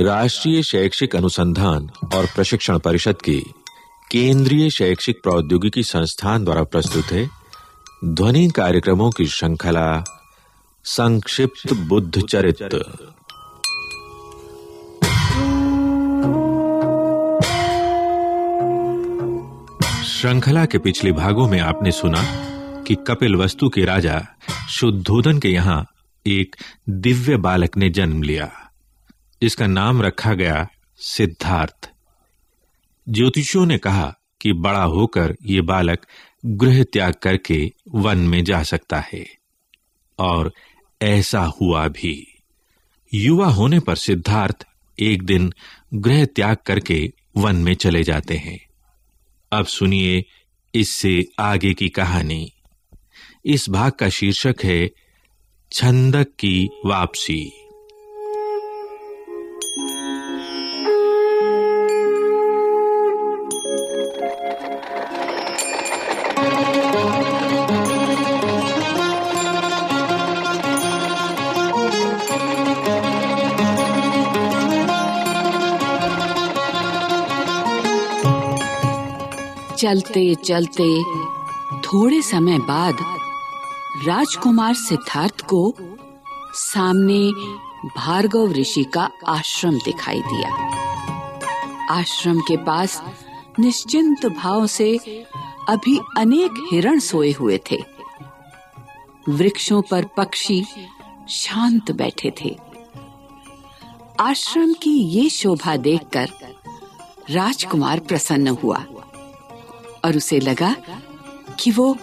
राष्ट्रीय शैक्षिक अनुसंधान और प्रशिक्षण परिषद की केंद्रीय शैक्षिक प्रौद्योगिकी संस्थान द्वारा प्रस्तुत है। ध्वनि कार्यक्रमों की श्रृंखला संक्षिप्त बुद्ध चरित्र। श्रृंखला के पिछले भागों में आपने सुना कि कपिल वस्तु के राजा शुद्धोदन के यहाँ एक दिव्य बालक ने जन्म लिया। जिसका नाम रखा गया सिद्धार्थ। ज्योतिषियों ने कहा कि बड़ा होकर यह बालक गृह त्याग करके वन में जा सकता है। और ऐसा हुआ भी। युवा होने पर सिद्धार्थ एक दिन गृह त्याग करके वन में चले जाते हैं। अब सुनिए इससे आगे की कहानी। इस भाग का शीर्षक है, छंदक की वापसी। चलते चलते थोड़े समय बाद राजकुमार सिद्धार्थ को सामने भार्गव ऋषि का आश्रम दिखाई दिया। आश्रम के पास निश्चिंत भाव से अभी अनेक हिरण सोए हुए थे। वृक्षों पर पक्षी शांत बैठे थे। आश्रम की ये शोभा देखकर राजकुमार प्रसन्न हुआ। और उसे लगा कि वो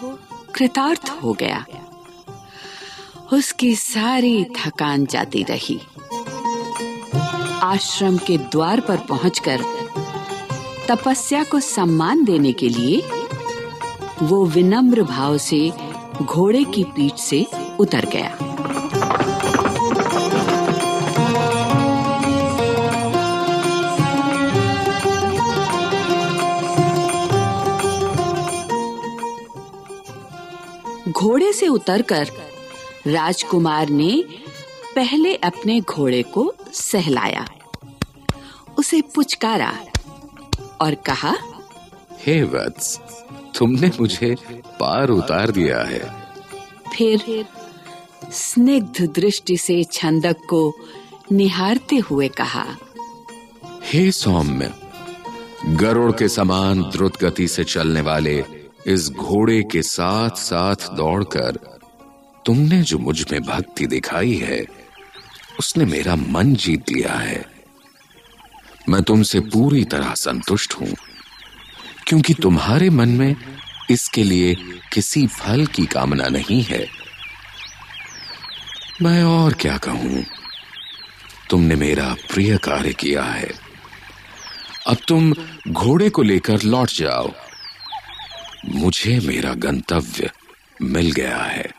कृतार्थ हो गया। उसकी सारी थकान जाती रही। आश्रम के द्वार पर पहुंचकर तपस्या को सम्मान देने के लिए वो विनम्र भाव से घोड़े की पीठ से उतर गया। घोड़े से उतरकर राजकुमार ने पहले अपने घोड़े को सहलाया। उसे पुचकारा और कहा हे वत्स तुमने मुझे पार उतार दिया है। फिर स्निग्ध दृष्टि से छंदक को निहारते हुए कहा हे सौम्य गरुड़ के समान द्रुत गति से चलने वाले इस घोड़े के साथ साथ दौड़कर तुमने जो मुझमें भक्ति दिखाई है, उसने मेरा मन जीत लिया है। मैं तुमसे पूरी तरह संतुष्ट हूँ, क्योंकि तुम्हारे मन में इसके लिए किसी फल की कामना नहीं है। मैं और क्या कहूँ? तुमने मेरा प्रिय कार्य किया है। अब तुम घोड़े को लेकर लौट जाओ। मुझे मेरा गंतव्य मिल गया है।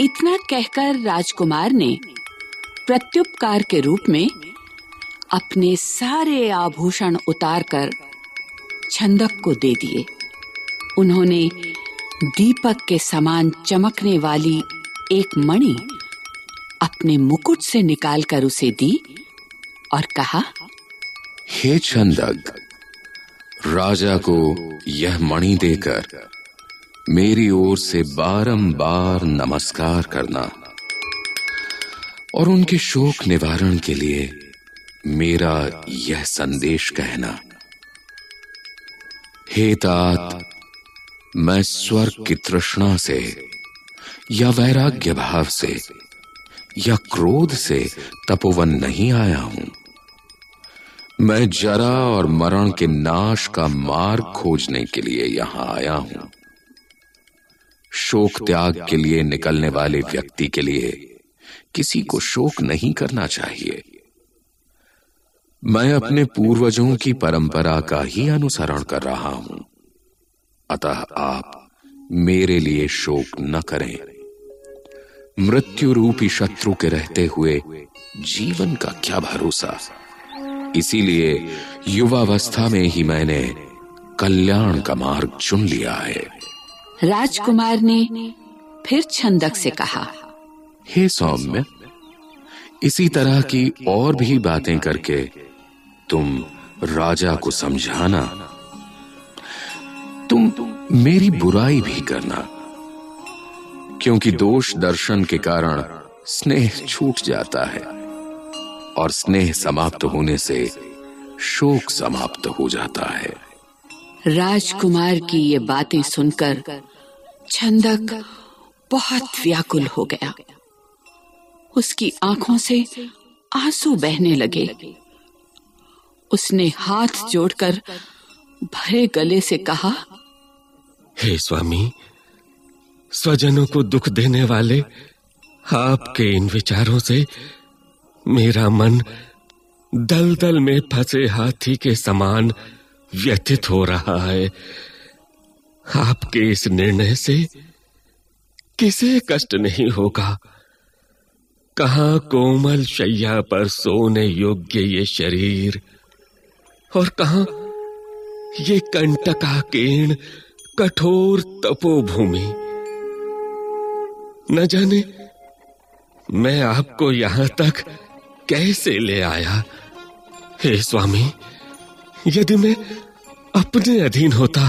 इतना कहकर राजकुमार ने प्रत्युपकार के रूप में अपने सारे आभूषण उतारकर छंदक को दे दिए। उन्होंने दीपक के समान चमकने वाली एक मणि अपने मुकुट से निकालकर उसे दी और कहा, हे चंदक राजा को यह मणि देकर मेरी ओर से बारंबार नमस्कार करना और उनके शोक निवारण के लिए मेरा यह संदेश कहना। हे तात, मैं स्वर्ग की तृष्णा से या वैराग्य भाव से या क्रोध से तपोवन नहीं आया हूँ। मैं जरा और मरण के नाश का मार्ग खोजने के लिए यहाँ आया हूँ। शोक त्याग के लिए निकलने वाले व्यक्ति के लिए किसी को शोक नहीं करना चाहिए। मैं अपने पूर्वजों की परंपरा का ही अनुसरण कर रहा हूँ। अतः आप मेरे लिए शोक न करें। मृत्यु रूपी शत्रु के रहते हुए जीवन का क्या भरोसा? इसीलिए युवावस्था में ही मैंने कल्याण का मार्ग चुन लिया है। राजकुमार ने फिर छंदक से कहा हे सौम्य इसी तरह की और भी बातें करके तुम राजा को समझाना तुम मेरी बुराई भी करना। क्योंकि दोष दर्शन के कारण स्नेह छूट जाता है और स्नेह समाप्त होने से शोक समाप्त हो जाता है। राजकुमार की ये बातें सुनकर छंदक बहुत व्याकुल हो गया। उसकी आँखों से आँसू बहने लगे। उसने हाथ जोड़कर भरे गले से कहा हे स्वामी स्वजनों को दुख देने वाले, आपके इन विचारों से मेरा मन दलदल में फंसे हाथी के समान व्यथित हो रहा है। आपके इस निर्णय से किसे कष्ट नहीं होगा? कहा कोमल शैया पर सोने योग्य ये शरीर? और कहा ये कंटकाकीर्ण कठोर तपोभूमि? न जाने मैं आपको यहाँ तक कैसे ले आया। हे स्वामी, यदि मैं अपने अधीन होता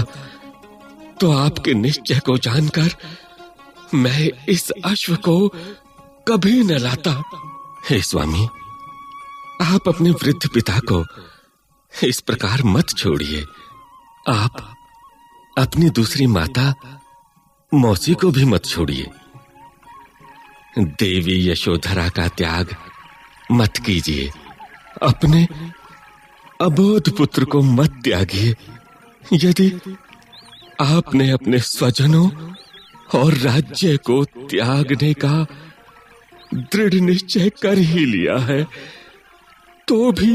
तो आपके निश्चय को जानकर मैं इस अश्व को कभी न लाता। हे स्वामी, आप अपने वृद्ध पिता को इस प्रकार मत छोड़िए। आप अपनी दूसरी माता मौसी को भी मत छोड़िए। देवी यशोधरा का त्याग मत कीजिए। अपने अबोध पुत्र को मत त्यागिए। यदि आपने अपने स्वजनों और राज्य को त्यागने का दृढ़ निश्चय कर ही लिया है तो भी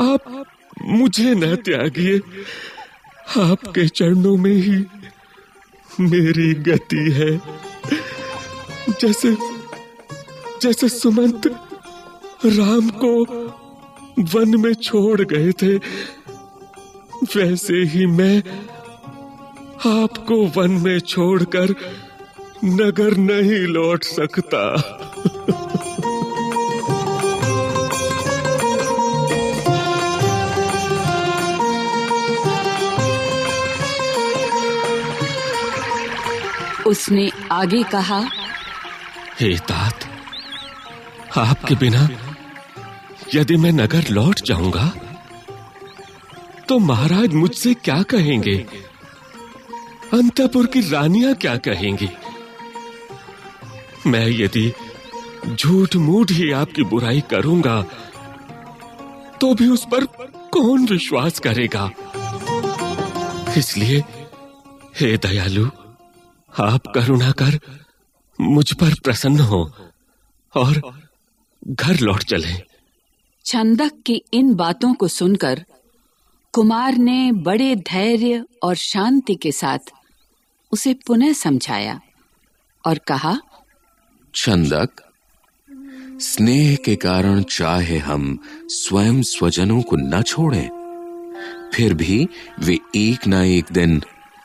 आप मुझे न त्यागिए। आपके चरणों में ही मेरी गति है। जैसे जैसे सुमंत राम को वन में छोड़ गए थे, वैसे ही मैं आपको वन में छोड़कर नगर नहीं लौट सकता। उसने आगे कहा हे तात, आपके बिना यदि मैं नगर लौट जाऊँगा तो महाराज मुझसे क्या कहेंगे? अंतपुर की रानियाँ क्या कहेंगी? मैं यदि झूठ मूठ ही आपकी बुराई करूँगा तो भी उस पर कौन विश्वास करेगा? इसलिए, हे दयालु, आप करुणा कर मुझ पर प्रसन्न हो और घर लौट चले। छंदक की इन बातों को सुनकर कुमार ने बड़े धैर्य और शांति के साथ उसे पुनः समझाया और कहा छंदक स्नेह के कारण चाहे हम स्वयं स्वजनों को न छोड़ें फिर भी वे एक ना एक दिन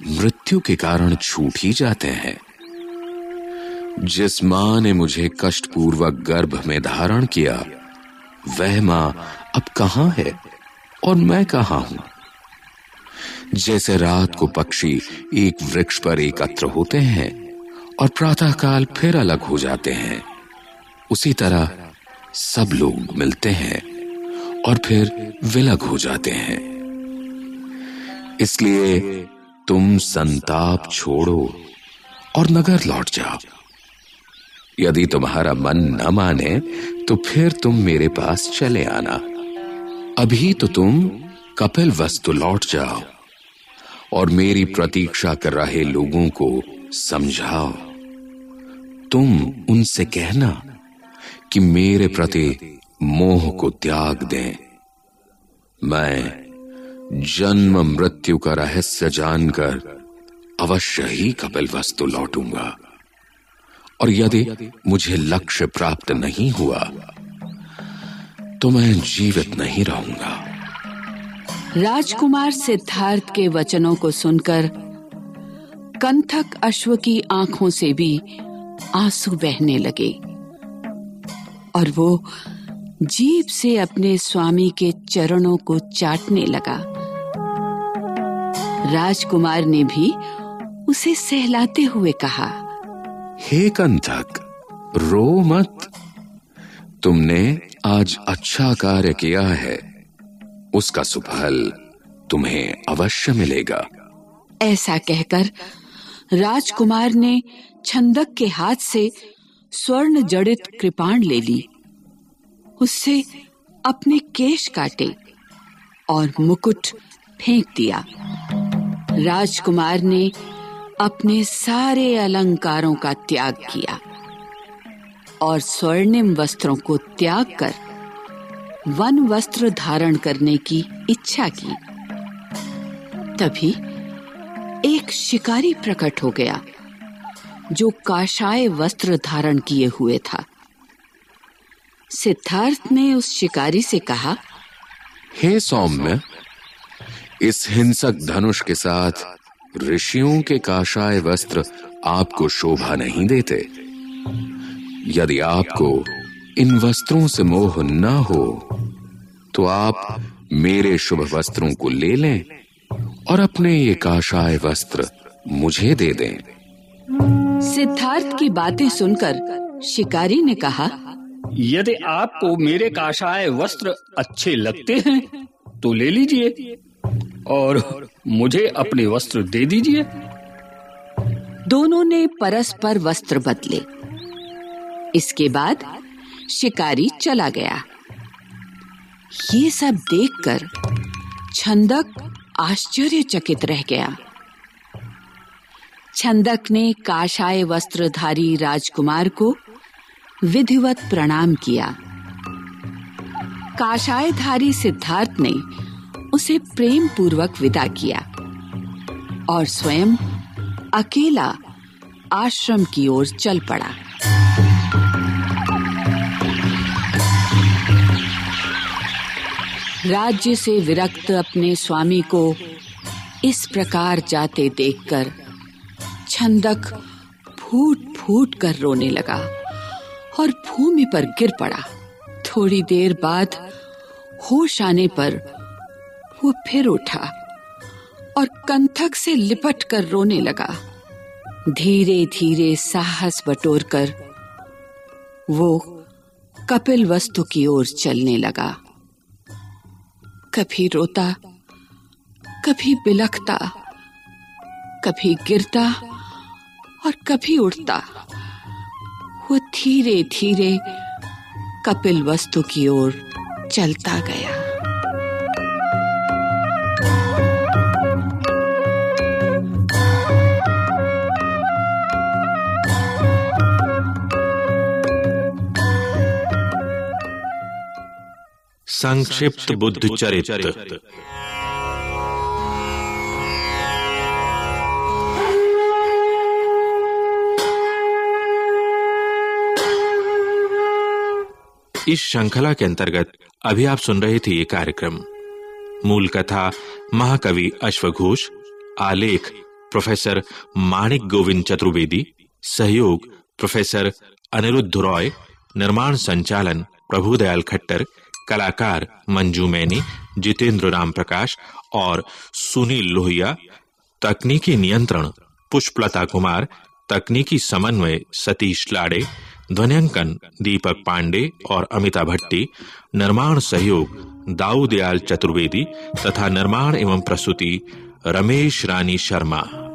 मृत्यु के कारण छूट ही जाते हैं। जिस माँ ने मुझे कष्टपूर्वक गर्भ में धारण किया, वह माँ अब कहाँ है और मैं कहाँ हूँ? जैसे रात को पक्षी एक वृक्ष पर एकत्र होते हैं और प्रातःकाल फिर अलग हो जाते हैं, उसी तरह सब लोग मिलते हैं और फिर विलग हो जाते हैं। इसलिए तुम संताप छोड़ो और नगर लौट जाओ। यदि तुम्हारा मन न माने तो फिर तुम मेरे पास चले आना। अभी तो तुम कपिल वस्तु लौट जाओ और मेरी प्रतीक्षा कर रहे लोगों को समझाओ। तुम उनसे कहना कि मेरे प्रति मोह को त्याग दें। मैं जन्म मृत्यु का रहस्य जानकर अवश्य ही कपिल वस्तु लौटूँगा। और यदि मुझे लक्ष्य प्राप्त नहीं हुआ तो मैं जीवित नहीं रहूँगा। राजकुमार सिद्धार्थ के वचनों को सुनकर कंथक अश्व की आँखों से भी आँसू बहने लगे और वो जीप से अपने स्वामी के चरणों को चाटने लगा। राजकुमार ने भी उसे सहलाते हुए कहा हे कंथक, रो मत। तुमने आज अच्छा कार्य किया है। उसका सुफल तुम्हें अवश्य मिलेगा। ऐसा कहकर राजकुमार ने छंदक के हाथ से स्वर्ण जड़ित कृपाण ले ली। उससे अपने केश काटे और मुकुट फेंक दिया। राजकुमार ने अपने सारे अलंकारों का त्याग किया और स्वर्णिम वस्त्रों को त्याग कर वन वस्त्र धारण करने की इच्छा की। तभी एक शिकारी प्रकट हो गया, जो काशाय वस्त्र धारण किए हुए था। सिद्धार्थ ने उस शिकारी से कहा, हे सौम्य, इस हिंसक धनुष के साथ ऋषियों के काशाय वस्त्र आपको शोभा नहीं देते। यदि आपको इन वस्त्रों से मोह न हो तो आप मेरे शुभ वस्त्रों को ले लें और अपने ये काशाय वस्त्र मुझे दे दें। सिद्धार्थ की बातें सुनकर शिकारी ने कहा यदि आपको मेरे काशाय वस्त्र अच्छे लगते हैं तो ले लीजिए। और मुझे अपने वस्त्र दे दीजिए। दोनों ने परस्पर वस्त्र बदले। इसके बाद शिकारी चला गया। ये सब देखकर छंदक आश्चर्यचकित रह गया। छंदक ने काशाय वस्त्रधारी राजकुमार को विधिवत प्रणाम किया। काशायधारी सिद्धार्थ ने उसे प्रेम पूर्वक विदा किया और स्वयं अकेला आश्रम की ओर चल पड़ा। राज्य से विरक्त अपने स्वामी को इस प्रकार जाते देखकर छंदक फूट फूट कर रोने लगा और भूमि पर गिर पड़ा। थोड़ी देर बाद होश आने पर वो फिर उठा और कंथक से लिपट कर रोने लगा। धीरे धीरे साहस बटोर कर वो कपिल वस्तु की ओर चलने लगा। कभी रोता, कभी बिलखता, कभी गिरता और कभी उठता वो धीरे धीरे कपिल वस्तु की ओर चलता गया। संक्षिप्त बुद्ध चरित्र इस श्रृंखला के अंतर्गत अभी आप सुन रहे थे ये कार्यक्रम। मूल कथा महाकवि अश्वघोष आलेख प्रोफेसर माणिक गोविंद चतुर्वेदी सहयोग प्रोफेसर अनिरुद्ध रॉय निर्माण संचालन प्रभुदयाल खट्टर कलाकार मंजू मैनी, जितेंद्र राम प्रकाश और सुनील लोहिया, तकनीकी नियंत्रण पुष्पलता कुमार, तकनीकी समन्वय सतीश लाड़े, ध्वनियांकन दीपक पांडे और अमिता भट्टी, निर्माण सहयोग दाऊदयाल चतुर्वेदी तथा निर्माण एवं प्रस्तुति रमेश रानी शर्मा।